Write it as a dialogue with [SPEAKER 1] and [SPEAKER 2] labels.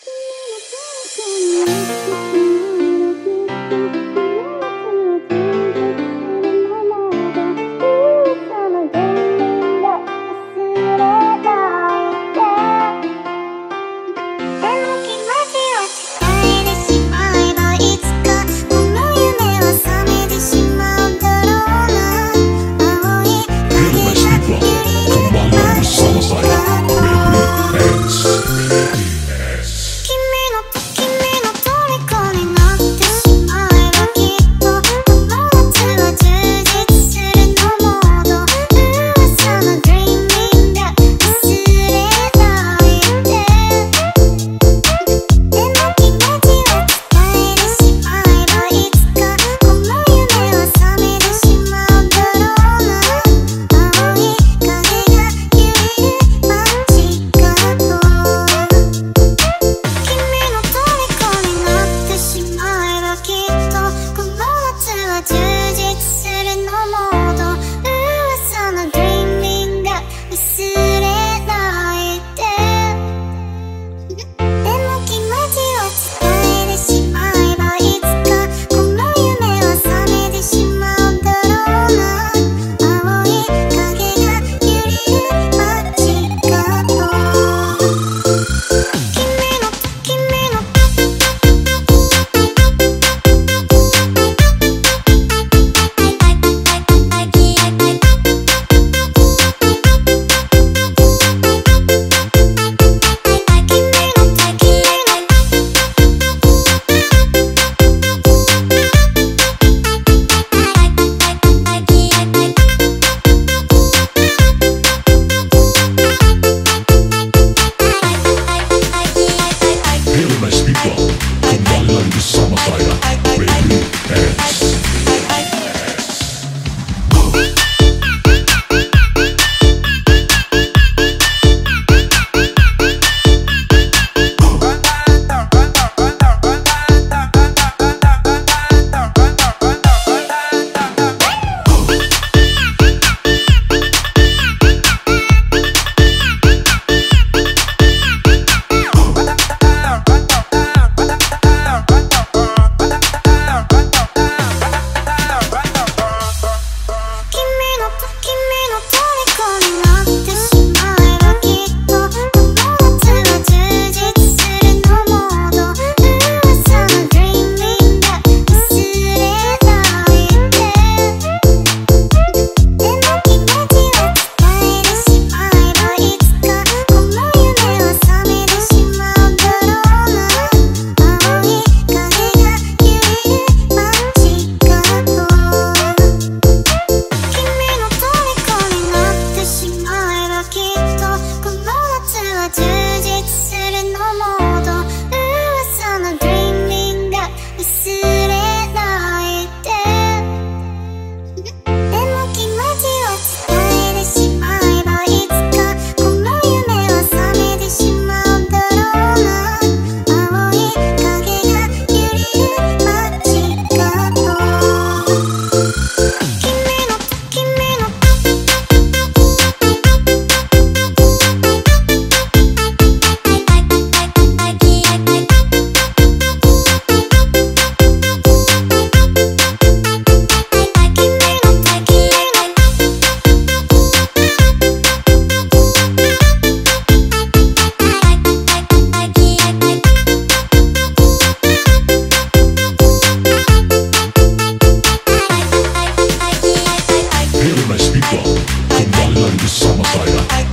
[SPEAKER 1] 怎么能再和你有
[SPEAKER 2] döndü sana sayra